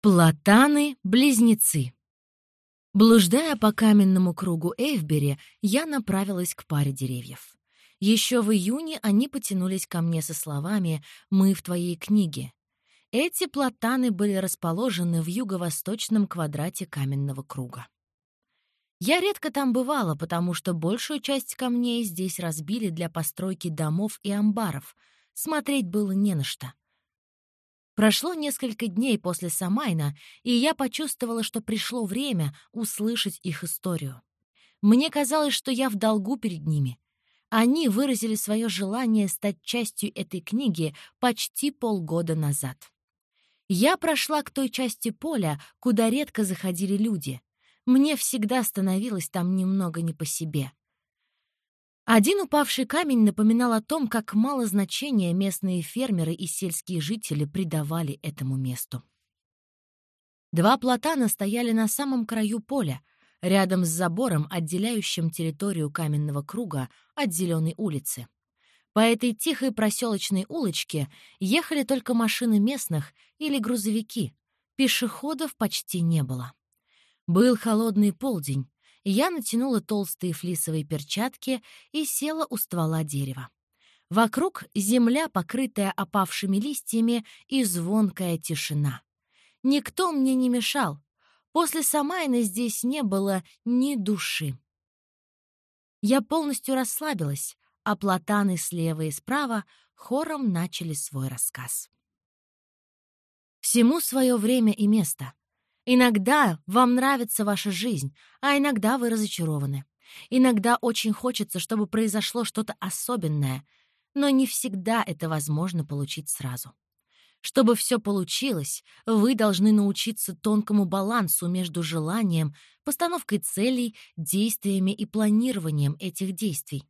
Платаны-близнецы. Блуждая по каменному кругу Эйвбери, я направилась к паре деревьев. Еще в июне они потянулись ко мне со словами «Мы в твоей книге». Эти платаны были расположены в юго-восточном квадрате каменного круга. Я редко там бывала, потому что большую часть камней здесь разбили для постройки домов и амбаров. Смотреть было не на что. Прошло несколько дней после Самайна, и я почувствовала, что пришло время услышать их историю. Мне казалось, что я в долгу перед ними. Они выразили свое желание стать частью этой книги почти полгода назад. Я прошла к той части поля, куда редко заходили люди. Мне всегда становилось там немного не по себе. Один упавший камень напоминал о том, как мало значения местные фермеры и сельские жители придавали этому месту. Два платана стояли на самом краю поля, рядом с забором, отделяющим территорию каменного круга от зеленой улицы. По этой тихой проселочной улочке ехали только машины местных или грузовики. Пешеходов почти не было. Был холодный полдень, я натянула толстые флисовые перчатки и села у ствола дерева. Вокруг земля, покрытая опавшими листьями, и звонкая тишина. Никто мне не мешал. После Самайна здесь не было ни души. Я полностью расслабилась, а платаны слева и справа хором начали свой рассказ. Всему свое время и место. Иногда вам нравится ваша жизнь, а иногда вы разочарованы. Иногда очень хочется, чтобы произошло что-то особенное, но не всегда это возможно получить сразу. Чтобы все получилось, вы должны научиться тонкому балансу между желанием, постановкой целей, действиями и планированием этих действий.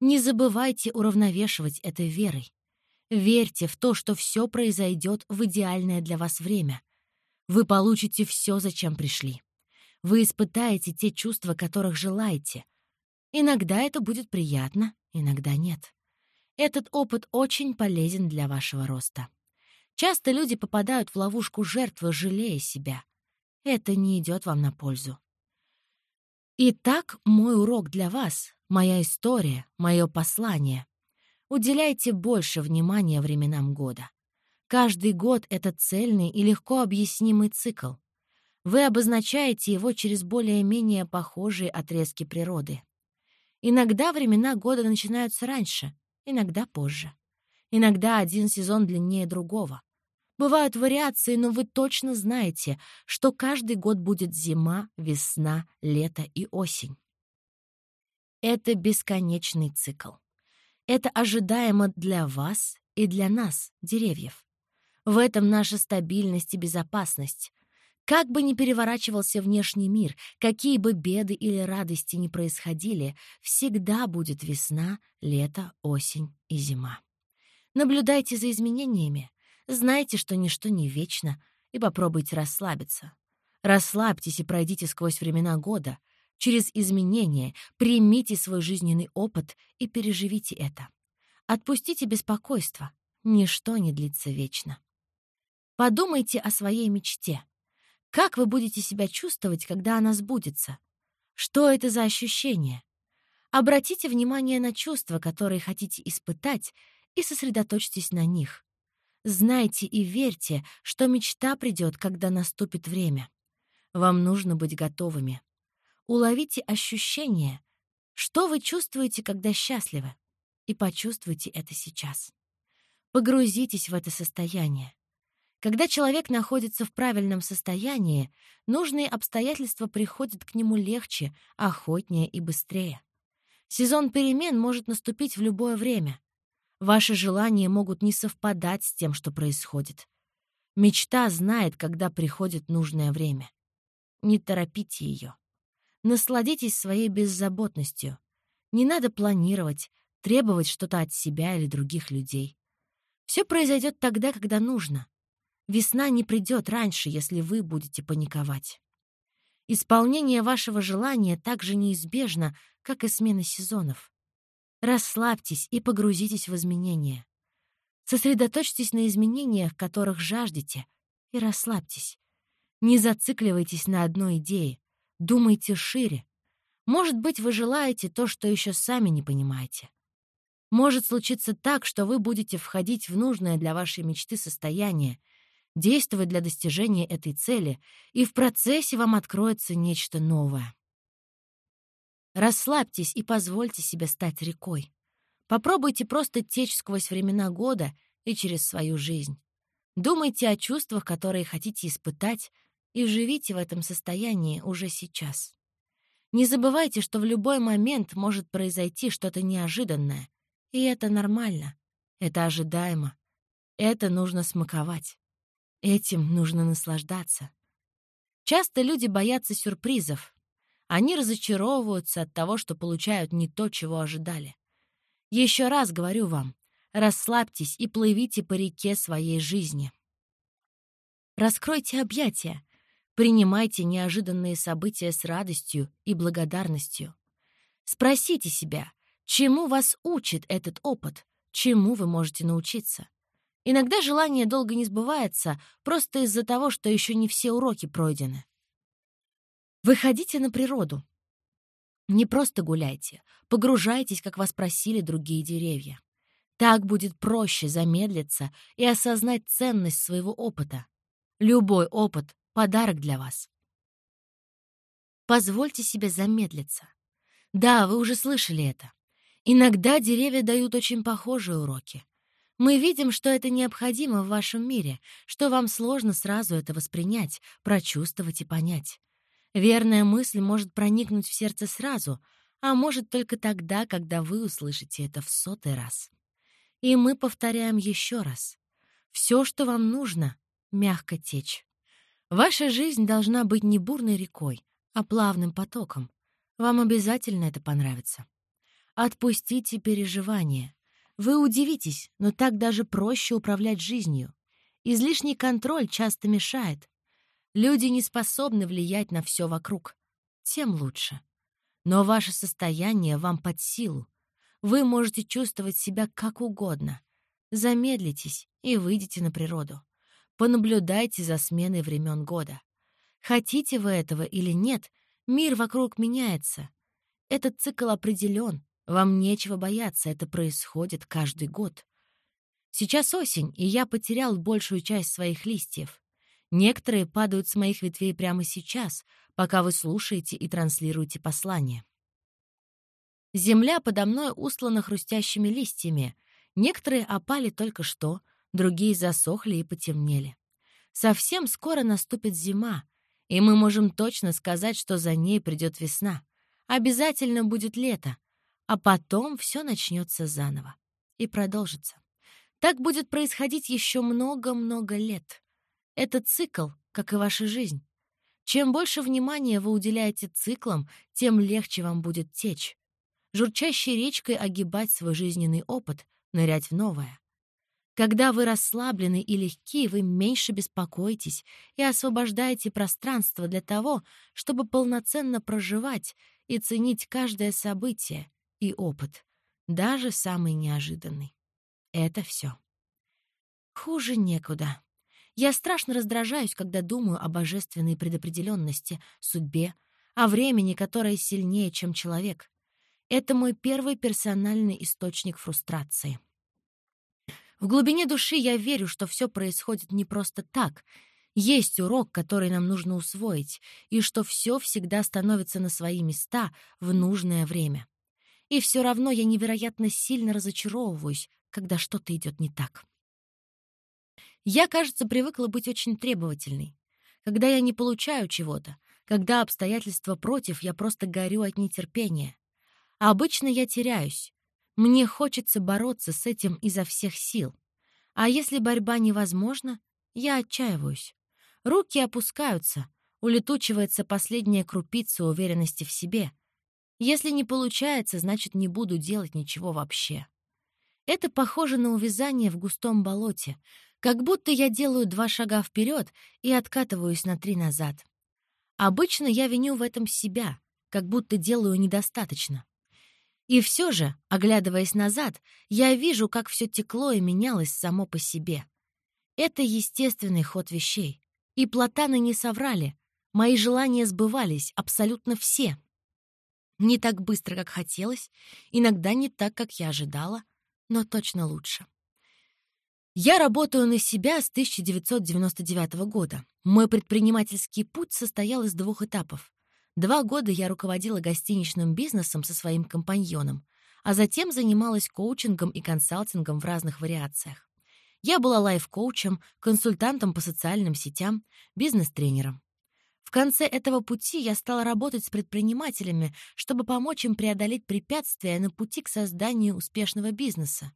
Не забывайте уравновешивать это верой. Верьте в то, что все произойдет в идеальное для вас время — вы получите все, зачем пришли. Вы испытаете те чувства, которых желаете. Иногда это будет приятно, иногда нет. Этот опыт очень полезен для вашего роста. Часто люди попадают в ловушку жертвы, жалея себя. Это не идет вам на пользу. Итак, мой урок для вас, моя история, мое послание. Уделяйте больше внимания временам года. Каждый год — это цельный и легко объяснимый цикл. Вы обозначаете его через более-менее похожие отрезки природы. Иногда времена года начинаются раньше, иногда позже. Иногда один сезон длиннее другого. Бывают вариации, но вы точно знаете, что каждый год будет зима, весна, лето и осень. Это бесконечный цикл. Это ожидаемо для вас и для нас, деревьев. В этом наша стабильность и безопасность. Как бы ни переворачивался внешний мир, какие бы беды или радости ни происходили, всегда будет весна, лето, осень и зима. Наблюдайте за изменениями. Знайте, что ничто не вечно, и попробуйте расслабиться. Расслабьтесь и пройдите сквозь времена года. Через изменения примите свой жизненный опыт и переживите это. Отпустите беспокойство. Ничто не длится вечно. Подумайте о своей мечте. Как вы будете себя чувствовать, когда она сбудется? Что это за ощущение? Обратите внимание на чувства, которые хотите испытать, и сосредоточьтесь на них. Знайте и верьте, что мечта придет, когда наступит время. Вам нужно быть готовыми. Уловите ощущение, что вы чувствуете, когда счастливы, и почувствуйте это сейчас. Погрузитесь в это состояние. Когда человек находится в правильном состоянии, нужные обстоятельства приходят к нему легче, охотнее и быстрее. Сезон перемен может наступить в любое время. Ваши желания могут не совпадать с тем, что происходит. Мечта знает, когда приходит нужное время. Не торопите ее. Насладитесь своей беззаботностью. Не надо планировать, требовать что-то от себя или других людей. Все произойдет тогда, когда нужно. Весна не придет раньше, если вы будете паниковать. Исполнение вашего желания так же неизбежно, как и смена сезонов. Расслабьтесь и погрузитесь в изменения. Сосредоточьтесь на изменениях, которых жаждете, и расслабьтесь. Не зацикливайтесь на одной идее. Думайте шире. Может быть, вы желаете то, что еще сами не понимаете. Может случиться так, что вы будете входить в нужное для вашей мечты состояние, действовать для достижения этой цели, и в процессе вам откроется нечто новое. Расслабьтесь и позвольте себе стать рекой. Попробуйте просто течь сквозь времена года и через свою жизнь. Думайте о чувствах, которые хотите испытать, и живите в этом состоянии уже сейчас. Не забывайте, что в любой момент может произойти что-то неожиданное, и это нормально, это ожидаемо, это нужно смаковать, этим нужно наслаждаться. Часто люди боятся сюрпризов, они разочаровываются от того, что получают не то, чего ожидали. Еще раз говорю вам, расслабьтесь и плывите по реке своей жизни. Раскройте объятия, принимайте неожиданные события с радостью и благодарностью. Спросите себя, чему вас учит этот опыт, чему вы можете научиться. Иногда желание долго не сбывается просто из-за того, что еще не все уроки пройдены. Выходите на природу. Не просто гуляйте, погружайтесь, как вас просили другие деревья. Так будет проще замедлиться и осознать ценность своего опыта. Любой опыт — подарок для вас. Позвольте себе замедлиться. Да, вы уже слышали это. Иногда деревья дают очень похожие уроки. Мы видим, что это необходимо в вашем мире, что вам сложно сразу это воспринять, прочувствовать и понять. Верная мысль может проникнуть в сердце сразу, а может только тогда, когда вы услышите это в сотый раз. И мы повторяем еще раз. Все, что вам нужно — мягко течь. Ваша жизнь должна быть не бурной рекой, а плавным потоком. Вам обязательно это понравится. Отпустите переживания. Вы удивитесь, но так даже проще управлять жизнью. Излишний контроль часто мешает, Люди не способны влиять на все вокруг. Тем лучше. Но ваше состояние вам под силу. Вы можете чувствовать себя как угодно. Замедлитесь и выйдите на природу. Понаблюдайте за сменой времен года. Хотите вы этого или нет, мир вокруг меняется. Этот цикл определен, вам нечего бояться, это происходит каждый год. Сейчас осень, и я потерял большую часть своих листьев. Некоторые падают с моих ветвей прямо сейчас, пока вы слушаете и транслируете послание. Земля подо мной устлана хрустящими листьями. Некоторые опали только что, другие засохли и потемнели. Совсем скоро наступит зима, и мы можем точно сказать, что за ней придет весна. Обязательно будет лето, а потом все начнется заново и продолжится. Так будет происходить еще много-много лет. Это цикл, как и ваша жизнь. Чем больше внимания вы уделяете циклам, тем легче вам будет течь. Журчащей речкой огибать свой жизненный опыт, нырять в новое. Когда вы расслаблены и легки, вы меньше беспокоитесь и освобождаете пространство для того, чтобы полноценно проживать и ценить каждое событие и опыт, даже самый неожиданный. Это все. Хуже некуда. Я страшно раздражаюсь, когда думаю о божественной предопределенности, судьбе, о времени, которое сильнее, чем человек. Это мой первый персональный источник фрустрации. В глубине души я верю, что все происходит не просто так. Есть урок, который нам нужно усвоить, и что все всегда становится на свои места в нужное время. И все равно я невероятно сильно разочаровываюсь, когда что-то идет не так. Я, кажется, привыкла быть очень требовательной. Когда я не получаю чего-то, когда обстоятельства против, я просто горю от нетерпения. А обычно я теряюсь. Мне хочется бороться с этим изо всех сил. А если борьба невозможна, я отчаиваюсь. Руки опускаются, улетучивается последняя крупица уверенности в себе. Если не получается, значит, не буду делать ничего вообще. Это похоже на увязание в густом болоте, как будто я делаю два шага вперед и откатываюсь на три назад. Обычно я виню в этом себя, как будто делаю недостаточно. И все же, оглядываясь назад, я вижу, как все текло и менялось само по себе. Это естественный ход вещей. И платаны не соврали. Мои желания сбывались, абсолютно все. Не так быстро, как хотелось, иногда не так, как я ожидала, но точно лучше. Я работаю на себя с 1999 года. Мой предпринимательский путь состоял из двух этапов. Два года я руководила гостиничным бизнесом со своим компаньоном, а затем занималась коучингом и консалтингом в разных вариациях. Я была лайф-коучем, консультантом по социальным сетям, бизнес-тренером. Конце этого пути я стала работать с предпринимателями, чтобы помочь им преодолеть препятствия на пути к созданию успешного бизнеса.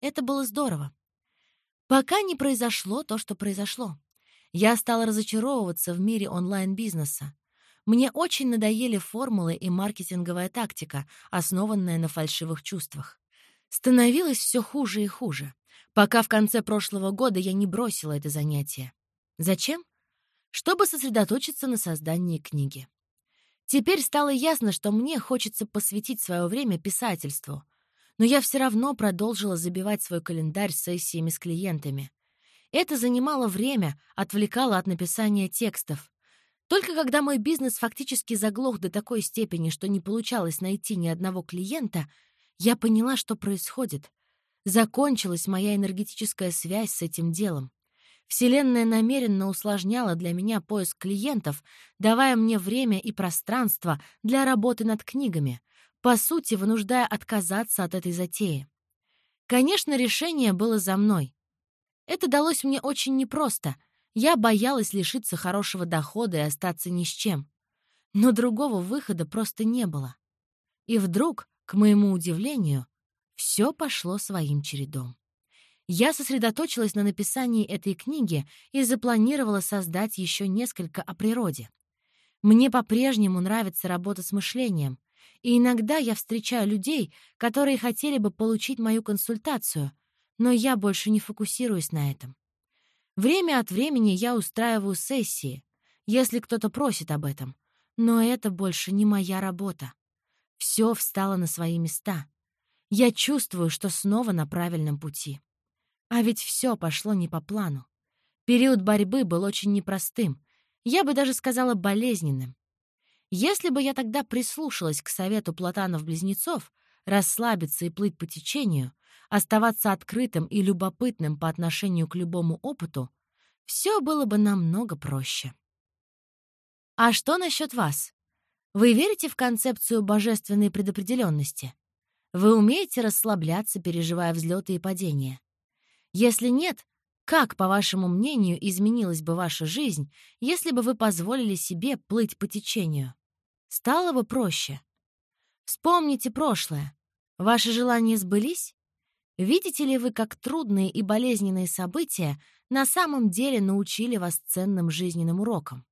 Это было здорово. Пока не произошло то, что произошло. Я стала разочаровываться в мире онлайн-бизнеса. Мне очень надоели формулы и маркетинговая тактика, основанная на фальшивых чувствах. Становилось все хуже и хуже, пока в конце прошлого года я не бросила это занятие. Зачем? Чтобы сосредоточиться на создании книги. Теперь стало ясно, что мне хочется посвятить свое время писательству — но я все равно продолжила забивать свой календарь сессиями с клиентами. Это занимало время, отвлекало от написания текстов. Только когда мой бизнес фактически заглох до такой степени, что не получалось найти ни одного клиента, я поняла, что происходит. Закончилась моя энергетическая связь с этим делом. Вселенная намеренно усложняла для меня поиск клиентов, давая мне время и пространство для работы над книгами — по сути, вынуждая отказаться от этой затеи. Конечно, решение было за мной. Это далось мне очень непросто. Я боялась лишиться хорошего дохода и остаться ни с чем. Но другого выхода просто не было. И вдруг, к моему удивлению, все пошло своим чередом. Я сосредоточилась на написании этой книги и запланировала создать еще несколько о природе. Мне по-прежнему нравится работа с мышлением, и иногда я встречаю людей, которые хотели бы получить мою консультацию, но я больше не фокусируюсь на этом. Время от времени я устраиваю сессии, если кто-то просит об этом, но это больше не моя работа. Все встало на свои места. Я чувствую, что снова на правильном пути. А ведь все пошло не по плану. Период борьбы был очень непростым, я бы даже сказала болезненным. Если бы я тогда прислушалась к совету платанов-близнецов расслабиться и плыть по течению, оставаться открытым и любопытным по отношению к любому опыту, все было бы намного проще. А что насчет вас? Вы верите в концепцию божественной предопределенности? Вы умеете расслабляться, переживая взлеты и падения? Если нет, как, по вашему мнению, изменилась бы ваша жизнь, если бы вы позволили себе плыть по течению? Стало бы проще. Вспомните прошлое. Ваши желания сбылись? Видите ли вы, как трудные и болезненные события на самом деле научили вас ценным жизненным урокам?